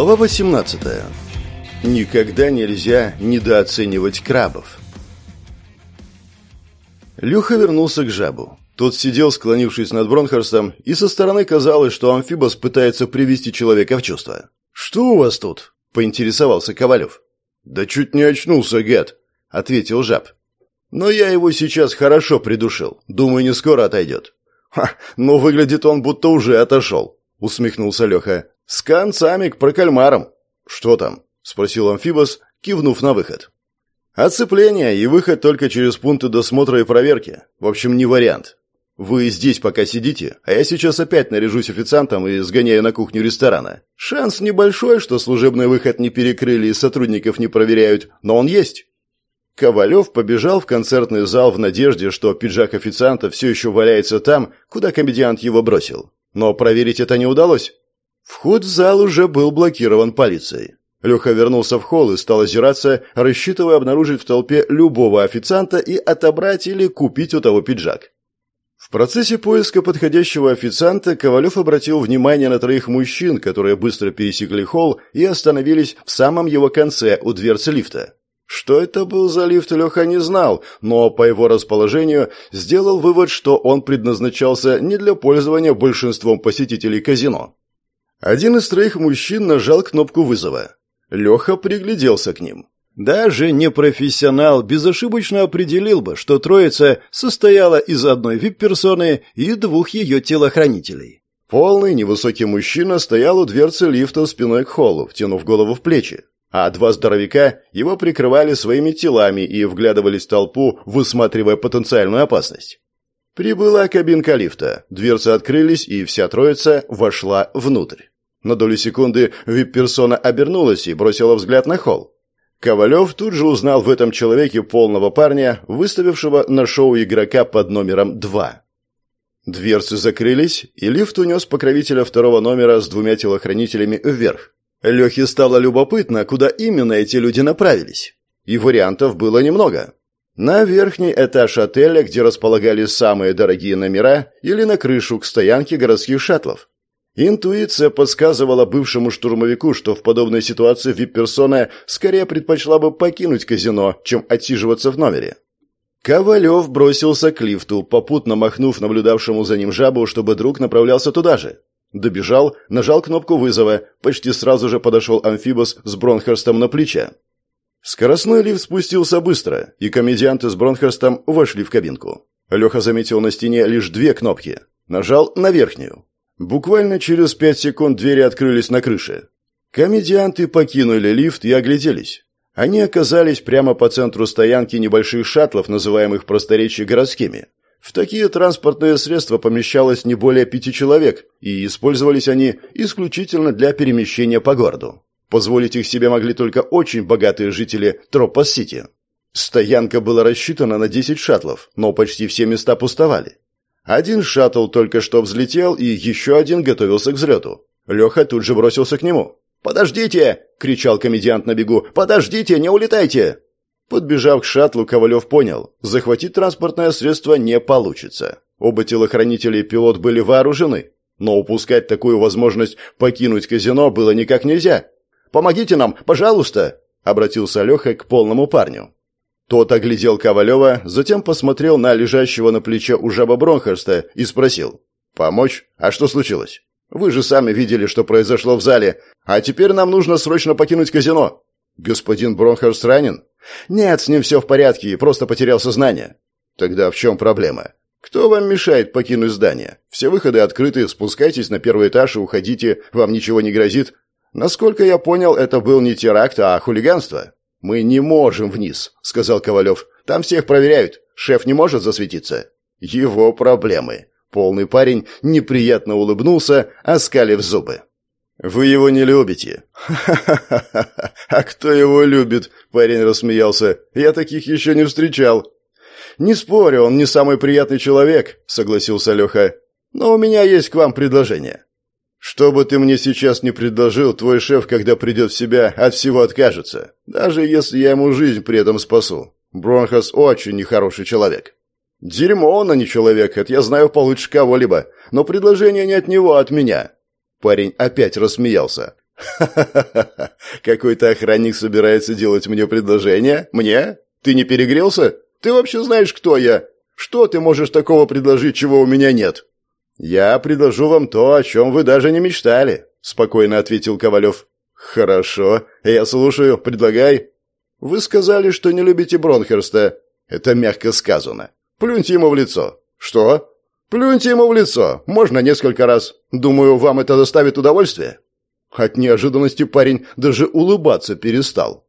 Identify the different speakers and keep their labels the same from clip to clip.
Speaker 1: Глава 18. Никогда нельзя недооценивать крабов. Люха вернулся к жабу. Тот сидел, склонившись над Бронхарстом, и со стороны казалось, что амфибос пытается привести человека в чувство. «Что у вас тут?» – поинтересовался Ковалев. «Да чуть не очнулся, гад», – ответил жаб. «Но я его сейчас хорошо придушил. Думаю, не скоро отойдет». «Ха, но выглядит он, будто уже отошел», – усмехнулся Леха. «С концами к прокальмарам». «Что там?» – спросил амфибос, кивнув на выход. «Оцепление и выход только через пункты досмотра и проверки. В общем, не вариант. Вы здесь пока сидите, а я сейчас опять наряжусь официантом и сгоняю на кухню ресторана. Шанс небольшой, что служебный выход не перекрыли и сотрудников не проверяют, но он есть». Ковалев побежал в концертный зал в надежде, что пиджак официанта все еще валяется там, куда комедиант его бросил. Но проверить это не удалось. Вход в зал уже был блокирован полицией. Леха вернулся в холл и стал озираться, рассчитывая обнаружить в толпе любого официанта и отобрать или купить у того пиджак. В процессе поиска подходящего официанта Ковалев обратил внимание на троих мужчин, которые быстро пересекли холл и остановились в самом его конце у дверцы лифта. Что это был за лифт, Леха не знал, но по его расположению сделал вывод, что он предназначался не для пользования большинством посетителей казино. Один из троих мужчин нажал кнопку вызова. Леха пригляделся к ним. Даже непрофессионал безошибочно определил бы, что троица состояла из одной вип-персоны и двух ее телохранителей. Полный невысокий мужчина стоял у дверцы лифта спиной к холлу, втянув голову в плечи, а два здоровяка его прикрывали своими телами и вглядывались в толпу, высматривая потенциальную опасность. Прибыла кабинка лифта, дверцы открылись, и вся троица вошла внутрь. На долю секунды вип-персона обернулась и бросила взгляд на холл. Ковалев тут же узнал в этом человеке полного парня, выставившего на шоу игрока под номером 2. Дверцы закрылись, и лифт унес покровителя второго номера с двумя телохранителями вверх. Лехе стало любопытно, куда именно эти люди направились. И вариантов было немного. На верхний этаж отеля, где располагались самые дорогие номера, или на крышу к стоянке городских шаттлов. Интуиция подсказывала бывшему штурмовику, что в подобной ситуации вип-персона скорее предпочла бы покинуть казино, чем отсиживаться в номере. Ковалев бросился к лифту, попутно махнув наблюдавшему за ним жабу, чтобы друг направлялся туда же. Добежал, нажал кнопку вызова, почти сразу же подошел амфибос с Бронхерстом на плече. Скоростной лифт спустился быстро, и комедианты с Бронхерстом вошли в кабинку. Леха заметил на стене лишь две кнопки. Нажал на верхнюю. Буквально через пять секунд двери открылись на крыше. Комедианты покинули лифт и огляделись. Они оказались прямо по центру стоянки небольших шаттлов, называемых просторечии городскими. В такие транспортные средства помещалось не более пяти человек, и использовались они исключительно для перемещения по городу. Позволить их себе могли только очень богатые жители Тропос-Сити. Стоянка была рассчитана на 10 шаттлов, но почти все места пустовали. Один шаттл только что взлетел, и еще один готовился к взлету. Леха тут же бросился к нему. «Подождите!» — кричал комедиант на бегу. «Подождите, не улетайте!» Подбежав к шаттлу, Ковалев понял, захватить транспортное средство не получится. Оба телохранителя и пилот были вооружены, но упускать такую возможность покинуть казино было никак нельзя. «Помогите нам, пожалуйста!» — обратился Леха к полному парню. Тот оглядел Ковалева, затем посмотрел на лежащего на плече у жаба Бронхерста и спросил. «Помочь? А что случилось? Вы же сами видели, что произошло в зале. А теперь нам нужно срочно покинуть казино». «Господин Бронхерст ранен?» «Нет, с ним все в порядке, просто потерял сознание». «Тогда в чем проблема?» «Кто вам мешает покинуть здание? Все выходы открыты, спускайтесь на первый этаж и уходите, вам ничего не грозит. Насколько я понял, это был не теракт, а хулиганство». «Мы не можем вниз», — сказал Ковалев. «Там всех проверяют. Шеф не может засветиться». «Его проблемы». Полный парень неприятно улыбнулся, оскалив зубы. «Вы его не любите». «Ха-ха-ха! А кто его любит?» – парень рассмеялся. «Я таких еще не встречал». «Не спорю, он не самый приятный человек», – согласился Леха. «Но у меня есть к вам предложение. Что бы ты мне сейчас не предложил, твой шеф, когда придет в себя, от всего откажется. Даже если я ему жизнь при этом спасу. Бронхос очень нехороший человек. Дерьмо он, а не человек, это я знаю получше кого-либо. Но предложение не от него, а от меня. Парень опять рассмеялся. «Ха-ха-ха! Какой-то охранник собирается делать мне предложение? Мне? Ты не перегрелся? Ты вообще знаешь, кто я? Что ты можешь такого предложить, чего у меня нет?» «Я предложу вам то, о чем вы даже не мечтали», — спокойно ответил Ковалев. «Хорошо, я слушаю, предлагай». «Вы сказали, что не любите Бронхерста». «Это мягко сказано. Плюньте ему в лицо». «Что?» «Плюньте ему в лицо. Можно несколько раз. Думаю, вам это доставит удовольствие». От неожиданности парень даже улыбаться перестал.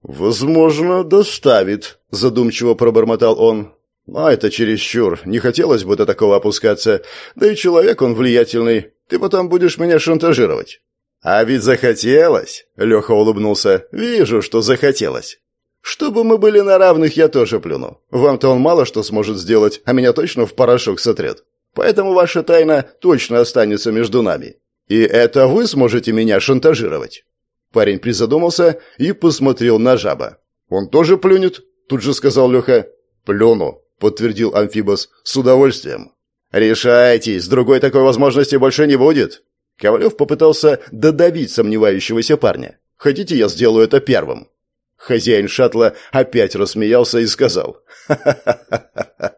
Speaker 1: «Возможно, доставит», — задумчиво пробормотал он. «Но это чересчур. Не хотелось бы до такого опускаться. Да и человек он влиятельный. Ты потом будешь меня шантажировать». «А ведь захотелось», — Леха улыбнулся. «Вижу, что захотелось. Чтобы мы были на равных, я тоже плюну. Вам-то он мало что сможет сделать, а меня точно в порошок сотрет. Поэтому ваша тайна точно останется между нами. И это вы сможете меня шантажировать». Парень призадумался и посмотрел на жаба. «Он тоже плюнет?» – тут же сказал Леха. «Плюну», – подтвердил Амфибос, – «с удовольствием». «Решайтесь, другой такой возможности больше не будет». Ковалев попытался додавить сомневающегося парня. «Хотите, я сделаю это первым?» Хозяин шаттла опять рассмеялся и сказал. «Ха-ха-ха!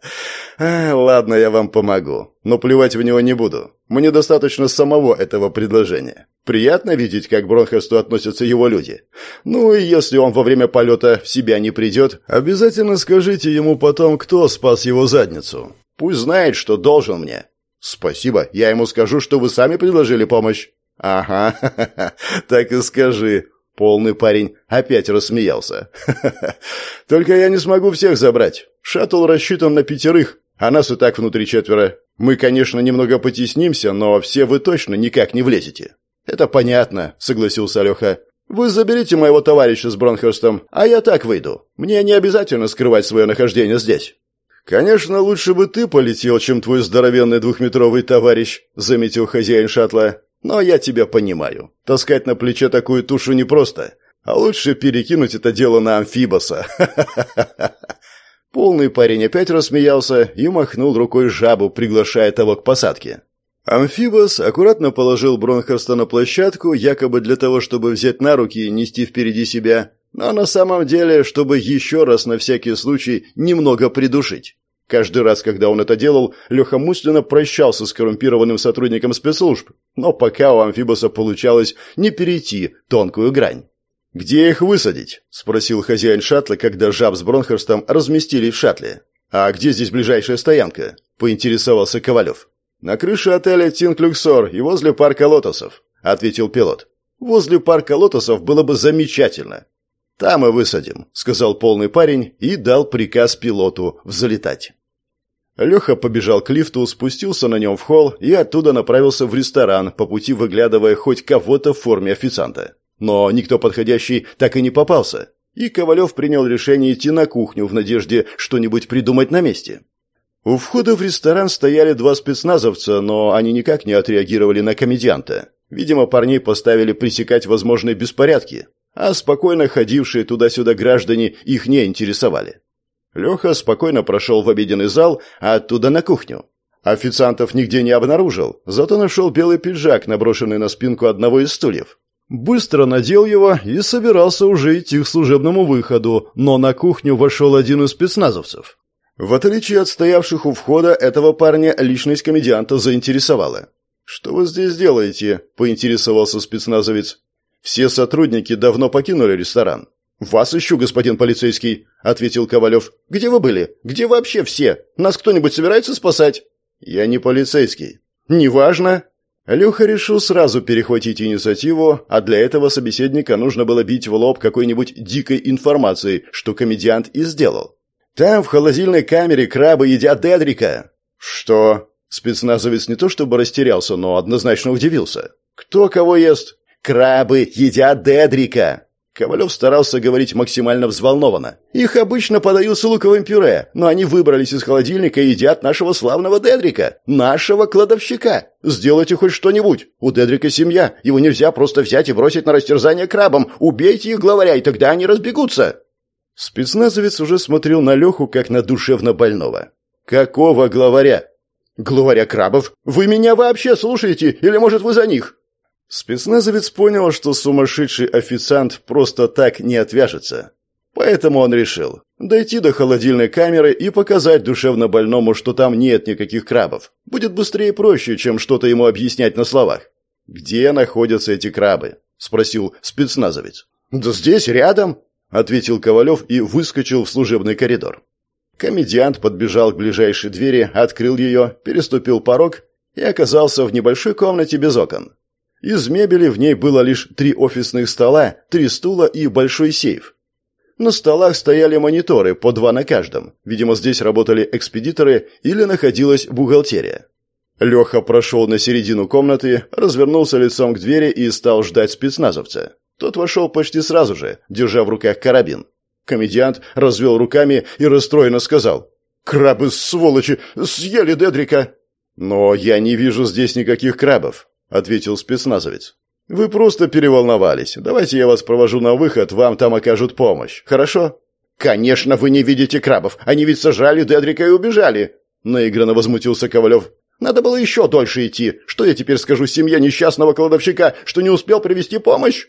Speaker 1: Ладно, я вам помогу, но плевать в него не буду. Мне достаточно самого этого предложения. Приятно видеть, как к Бронхесту относятся его люди. Ну и если он во время полета в себя не придет, обязательно скажите ему потом, кто спас его задницу. Пусть знает, что должен мне». «Спасибо, я ему скажу, что вы сами предложили помощь». «Ага, так и скажи», Полный парень опять рассмеялся. «Только я не смогу всех забрать. Шаттл рассчитан на пятерых, а нас и так внутри четверо. Мы, конечно, немного потеснимся, но все вы точно никак не влезете». «Это понятно», — согласился Леха. «Вы заберите моего товарища с Бронхерстом, а я так выйду. Мне не обязательно скрывать свое нахождение здесь». «Конечно, лучше бы ты полетел, чем твой здоровенный двухметровый товарищ», — заметил хозяин шаттла. Но я тебя понимаю. Таскать на плече такую тушу непросто. А лучше перекинуть это дело на амфибоса. Полный парень опять рассмеялся и махнул рукой жабу, приглашая того к посадке. Амфибос аккуратно положил Бронхерста на площадку, якобы для того, чтобы взять на руки и нести впереди себя, но на самом деле, чтобы еще раз на всякий случай немного придушить. Каждый раз, когда он это делал, Леха мысленно прощался с коррумпированным сотрудником спецслужб, но пока у амфибоса получалось не перейти тонкую грань. «Где их высадить?» – спросил хозяин шаттла, когда жаб с Бронхерстом разместились в шаттле. «А где здесь ближайшая стоянка?» – поинтересовался Ковалев. «На крыше отеля «Тинг Люксор» и возле парка лотосов», – ответил пилот. «Возле парка лотосов было бы замечательно». «Там и высадим», – сказал полный парень и дал приказ пилоту взлетать. Леха побежал к лифту, спустился на нем в холл и оттуда направился в ресторан, по пути выглядывая хоть кого-то в форме официанта. Но никто подходящий так и не попался, и Ковалев принял решение идти на кухню в надежде что-нибудь придумать на месте. У входа в ресторан стояли два спецназовца, но они никак не отреагировали на комедианта. Видимо, парней поставили пресекать возможные беспорядки, а спокойно ходившие туда-сюда граждане их не интересовали. Леха спокойно прошел в обеденный зал, а оттуда на кухню. Официантов нигде не обнаружил, зато нашел белый пиджак, наброшенный на спинку одного из стульев. Быстро надел его и собирался уже идти к служебному выходу, но на кухню вошел один из спецназовцев. В отличие от стоявших у входа, этого парня личность комедианта заинтересовала. «Что вы здесь делаете?» – поинтересовался спецназовец. «Все сотрудники давно покинули ресторан. «Вас ищу, господин полицейский», — ответил Ковалев. «Где вы были? Где вообще все? Нас кто-нибудь собирается спасать?» «Я не полицейский». «Неважно». Люха решил сразу перехватить инициативу, а для этого собеседника нужно было бить в лоб какой-нибудь дикой информацией, что комедиант и сделал. «Там, в холодильной камере, крабы едят Дедрика». «Что?» Спецназовец не то чтобы растерялся, но однозначно удивился. «Кто кого ест?» «Крабы едят Дедрика!» Ковалев старался говорить максимально взволнованно. «Их обычно подают с луковым пюре, но они выбрались из холодильника и едят нашего славного Дедрика, нашего кладовщика. Сделайте хоть что-нибудь. У Дедрика семья, его нельзя просто взять и бросить на растерзание крабам. Убейте их главаря, и тогда они разбегутся». Спецназовец уже смотрел на Леху, как на душевно больного. «Какого главаря?» «Главаря крабов? Вы меня вообще слушаете? Или, может, вы за них?» Спецназовец понял, что сумасшедший официант просто так не отвяжется. Поэтому он решил дойти до холодильной камеры и показать душевно больному, что там нет никаких крабов. Будет быстрее и проще, чем что-то ему объяснять на словах. «Где находятся эти крабы?» – спросил спецназовец. «Да здесь, рядом», – ответил Ковалев и выскочил в служебный коридор. Комедиант подбежал к ближайшей двери, открыл ее, переступил порог и оказался в небольшой комнате без окон. Из мебели в ней было лишь три офисных стола, три стула и большой сейф. На столах стояли мониторы, по два на каждом. Видимо, здесь работали экспедиторы или находилась бухгалтерия. Леха прошел на середину комнаты, развернулся лицом к двери и стал ждать спецназовца. Тот вошел почти сразу же, держа в руках карабин. Комедиант развел руками и расстроенно сказал. «Крабы, сволочи, съели Дедрика!» «Но я не вижу здесь никаких крабов ответил спецназовец. Вы просто переволновались. Давайте я вас провожу на выход, вам там окажут помощь. Хорошо? Конечно, вы не видите крабов. Они ведь сожрали Дедрика и убежали, наигранно возмутился Ковалев. Надо было еще дольше идти. Что я теперь скажу семье несчастного кладовщика, что не успел привести помощь?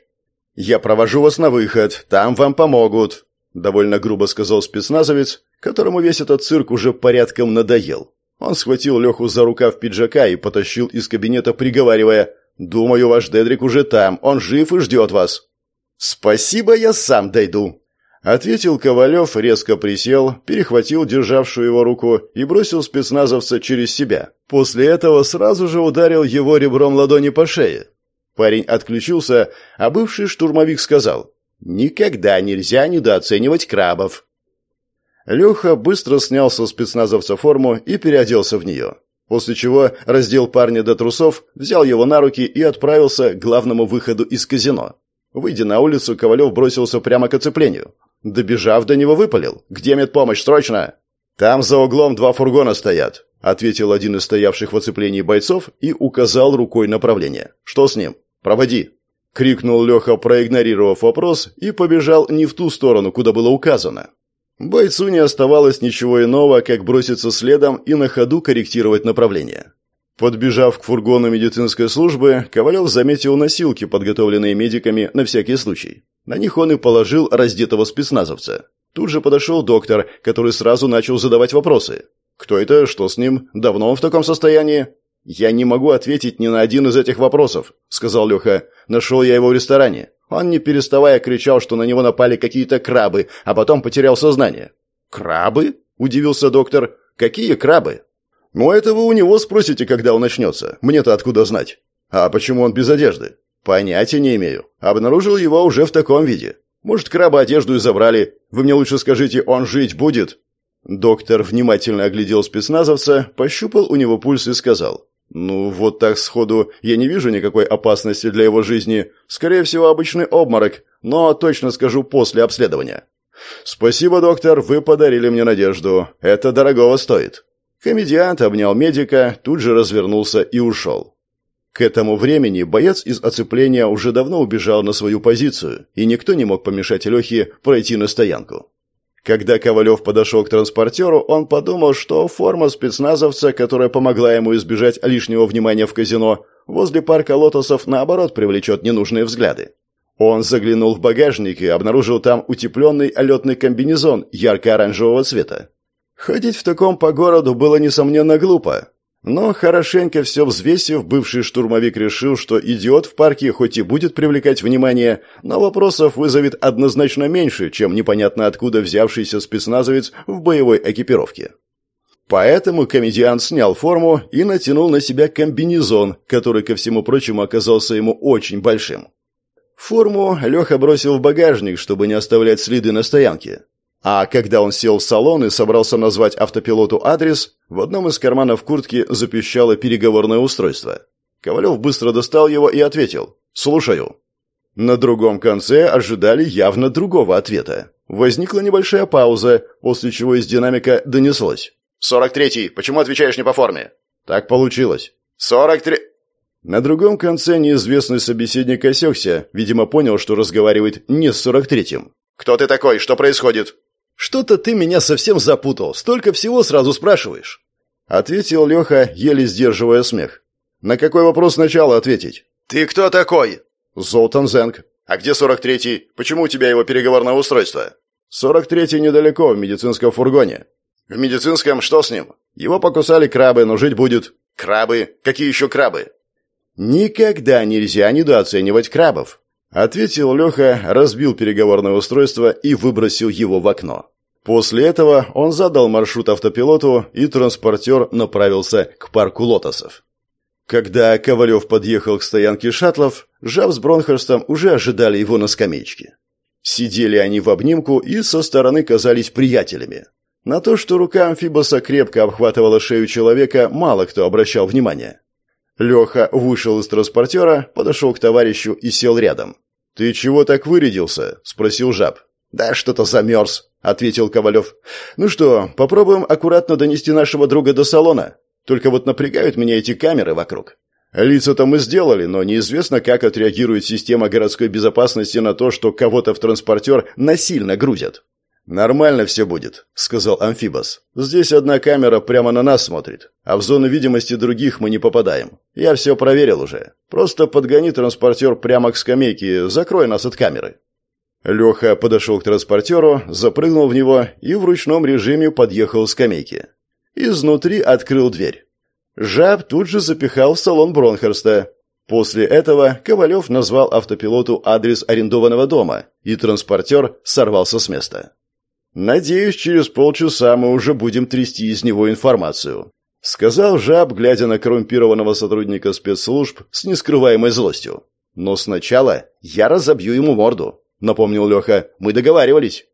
Speaker 1: Я провожу вас на выход, там вам помогут, довольно грубо сказал спецназовец, которому весь этот цирк уже порядком надоел. Он схватил Леху за рукав пиджака и потащил из кабинета, приговаривая «Думаю, ваш Дедрик уже там, он жив и ждет вас». «Спасибо, я сам дойду», — ответил Ковалев, резко присел, перехватил державшую его руку и бросил спецназовца через себя. После этого сразу же ударил его ребром ладони по шее. Парень отключился, а бывший штурмовик сказал «Никогда нельзя недооценивать крабов». Леха быстро снял со спецназовца форму и переоделся в нее. После чего раздел парня до трусов, взял его на руки и отправился к главному выходу из казино. Выйдя на улицу, Ковалев бросился прямо к оцеплению. Добежав до него, выпалил. «Где медпомощь? Срочно!» «Там за углом два фургона стоят», — ответил один из стоявших в оцеплении бойцов и указал рукой направление. «Что с ним? Проводи!» — крикнул Леха, проигнорировав вопрос, и побежал не в ту сторону, куда было указано. Бойцу не оставалось ничего иного, как броситься следом и на ходу корректировать направление. Подбежав к фургону медицинской службы, Ковалев заметил носилки, подготовленные медиками на всякий случай. На них он и положил раздетого спецназовца. Тут же подошел доктор, который сразу начал задавать вопросы. «Кто это? Что с ним? Давно он в таком состоянии?» «Я не могу ответить ни на один из этих вопросов», — сказал Леха. «Нашел я его в ресторане. Он, не переставая, кричал, что на него напали какие-то крабы, а потом потерял сознание. «Крабы?» – удивился доктор. «Какие крабы?» «Ну, это вы у него спросите, когда он начнется. Мне-то откуда знать?» «А почему он без одежды?» «Понятия не имею. Обнаружил его уже в таком виде. Может, краба одежду и забрали. Вы мне лучше скажите, он жить будет?» Доктор внимательно оглядел спецназовца, пощупал у него пульс и сказал. «Ну, вот так сходу я не вижу никакой опасности для его жизни. Скорее всего, обычный обморок, но точно скажу после обследования». «Спасибо, доктор, вы подарили мне надежду. Это дорогого стоит». Комедиант обнял медика, тут же развернулся и ушел. К этому времени боец из оцепления уже давно убежал на свою позицию, и никто не мог помешать Лехе пройти на стоянку. Когда Ковалев подошел к транспортеру, он подумал, что форма спецназовца, которая помогла ему избежать лишнего внимания в казино, возле парка лотосов, наоборот, привлечет ненужные взгляды. Он заглянул в багажник и обнаружил там утепленный летный комбинезон ярко-оранжевого цвета. Ходить в таком по городу было, несомненно, глупо, но, хорошенько все взвесив, бывший штурмовик решил, что идиот в парке хоть и будет привлекать внимание, но вопросов вызовет однозначно меньше, чем непонятно откуда взявшийся спецназовец в боевой экипировке. Поэтому комедиант снял форму и натянул на себя комбинезон, который, ко всему прочему, оказался ему очень большим. Форму Леха бросил в багажник, чтобы не оставлять следы на стоянке. А когда он сел в салон и собрался назвать автопилоту адрес, в одном из карманов куртки запищало переговорное устройство. Ковалев быстро достал его и ответил «Слушаю». На другом конце ожидали явно другого ответа. Возникла небольшая пауза, после чего из динамика донеслось. «Сорок третий, почему отвечаешь не по форме?» «Так получилось». «Сорок три...» На другом конце неизвестный собеседник осекся, видимо, понял, что разговаривает не с сорок третьим. «Кто ты такой? Что происходит?» «Что-то ты меня совсем запутал. Столько всего сразу спрашиваешь». Ответил Леха, еле сдерживая смех. «На какой вопрос сначала ответить?» «Ты кто такой?» «Золтан Зенг». «А где 43-й? Почему у тебя его переговорное устройство?» «43-й недалеко, в медицинском фургоне». «В медицинском что с ним?» «Его покусали крабы, но жить будет». «Крабы? Какие еще крабы?» «Никогда нельзя недооценивать крабов», — ответил Леха, разбил переговорное устройство и выбросил его в окно. После этого он задал маршрут автопилоту, и транспортер направился к парку лотосов. Когда Ковалев подъехал к стоянке шаттлов, Жаб с Бронхерстом уже ожидали его на скамеечке. Сидели они в обнимку и со стороны казались приятелями. На то, что рука амфибоса крепко обхватывала шею человека, мало кто обращал внимание. Леха вышел из транспортера, подошел к товарищу и сел рядом. «Ты чего так вырядился?» – спросил жаб. «Да что-то замерз», – ответил Ковалев. «Ну что, попробуем аккуратно донести нашего друга до салона? Только вот напрягают меня эти камеры вокруг. Лица-то мы сделали, но неизвестно, как отреагирует система городской безопасности на то, что кого-то в транспортер насильно грузят». «Нормально все будет», — сказал Амфибос. «Здесь одна камера прямо на нас смотрит, а в зону видимости других мы не попадаем. Я все проверил уже. Просто подгони транспортер прямо к скамейке, закрой нас от камеры». Леха подошел к транспортеру, запрыгнул в него и в ручном режиме подъехал к скамейке. Изнутри открыл дверь. Жаб тут же запихал в салон Бронхерста. После этого Ковалев назвал автопилоту адрес арендованного дома, и транспортер сорвался с места. «Надеюсь, через полчаса мы уже будем трясти из него информацию», — сказал Жаб, глядя на коррумпированного сотрудника спецслужб с нескрываемой злостью. «Но сначала я разобью ему морду», — напомнил Леха. «Мы договаривались».